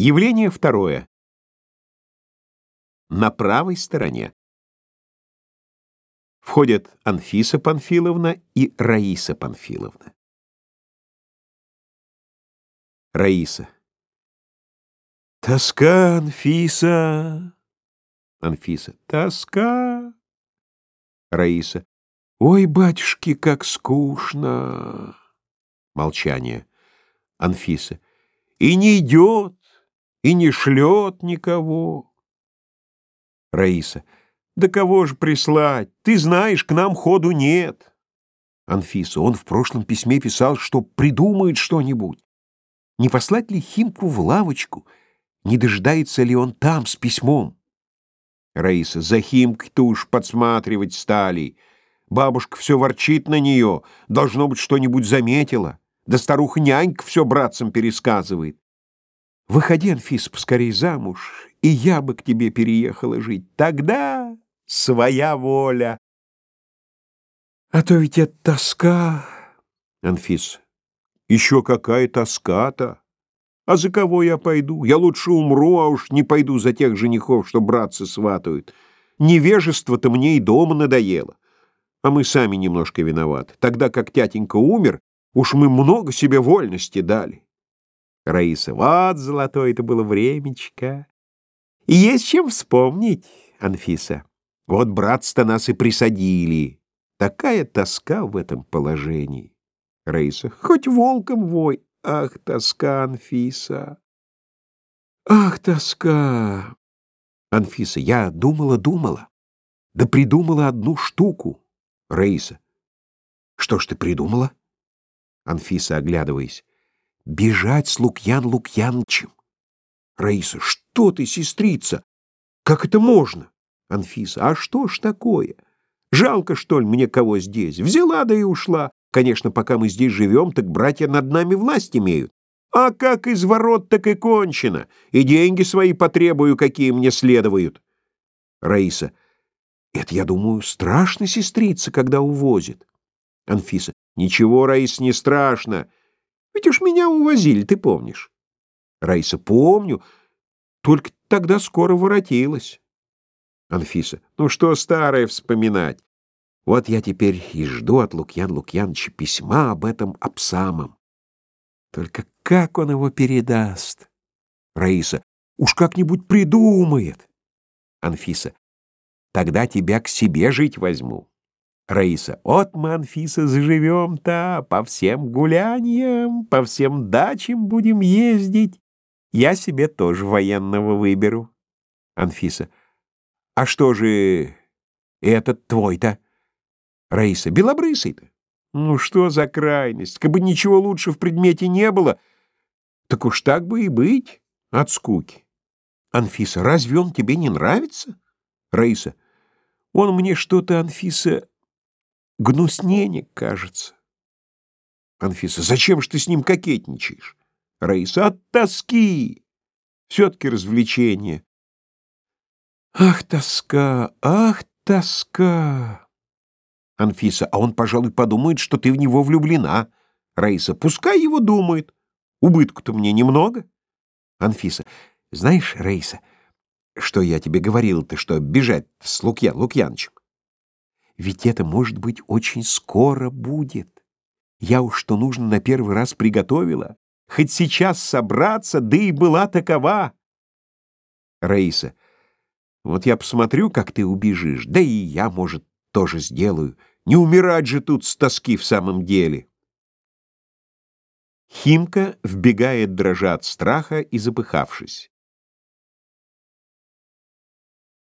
Явление второе. На правой стороне входят Анфиса Панфиловна и Раиса Панфиловна. Раиса. Тоска, Анфиса. Анфиса. Тоска. Раиса. Ой, батюшки, как скучно. Молчание. Анфиса. И не идет, и не шлет никого. Раиса. Да кого же прислать? Ты знаешь, к нам ходу нет. Анфиса. Он в прошлом письме писал, что придумает что-нибудь. Не послать ли Химку в лавочку? Не дожидается ли он там с письмом? Раиса. За Химкой-то уж подсматривать стали. Бабушка все ворчит на нее. Должно быть, что-нибудь заметила. Да старуха-нянька все братцам пересказывает. Выходи, Анфис, поскорей замуж, и я бы к тебе переехала жить. Тогда своя воля. А то ведь это тоска. Анфис. Еще какая тоска-то. А за кого я пойду? Я лучше умру, а уж не пойду за тех женихов, что братцы сватают. Невежество-то мне и дома надоело. А мы сами немножко виноваты. Тогда как тятенька умер, уж мы много себе вольности дали. Раиса. Вот золотое это было времечко. И есть чем вспомнить, Анфиса. Вот братство нас и присадили. Такая тоска в этом положении. Раиса. Хоть волком вой. Ах, тоска, Анфиса. Ах, тоска. Анфиса. Я думала-думала. Да придумала одну штуку. Раиса. Что ж ты придумала? Анфиса, оглядываясь. Бежать с Лукьян Лукьянычем. Раиса. Что ты, сестрица? Как это можно? Анфиса. А что ж такое? Жалко, что ли, мне кого здесь? Взяла да и ушла. Конечно, пока мы здесь живем, так братья над нами власть имеют. А как из ворот, так и кончено. И деньги свои потребую, какие мне следуют. Раиса. Это, я думаю, страшно, сестрица, когда увозит. Анфиса. Ничего, Раис, не страшно. Ведь уж меня увозили, ты помнишь. Раиса. Помню. Только тогда скоро воротилась. Анфиса. Ну что старое вспоминать? Вот я теперь и жду от Лукьян Лукьяновича письма об этом об самом. Только как он его передаст? Раиса. Уж как-нибудь придумает. Анфиса. Тогда тебя к себе жить возьму. Раиса. Вот мы, Анфиса, заживем-то, по всем гуляниям, по всем дачам будем ездить. Я себе тоже военного выберу. Анфиса. А что же этот твой-то? Раиса. Белобрысый-то. Ну что за крайность? Как бы ничего лучше в предмете не было, так уж так бы и быть от скуки. Анфиса. Разве он тебе не нравится? Раиса. Он мне что-то, Анфиса, гнусненек кажется. Анфиса. Зачем ж ты с ним кокетничаешь? Раиса. От тоски. Все-таки развлечение. Ах, тоска, ах, тоска. Анфиса, а он, пожалуй, подумает, что ты в него влюблена. Раиса, пускай его думает. Убытку-то мне немного. Анфиса, знаешь, Раиса, что я тебе говорил-то, что бежать с Лукьян Лукьянчем? Ведь это, может быть, очень скоро будет. Я уж что нужно на первый раз приготовила. Хоть сейчас собраться, да и была такова. Раиса, вот я посмотрю, как ты убежишь, да и я, может, тоже сделаю. Не умирать же тут с тоски в самом деле. Химка вбегает, дрожа от страха и запыхавшись.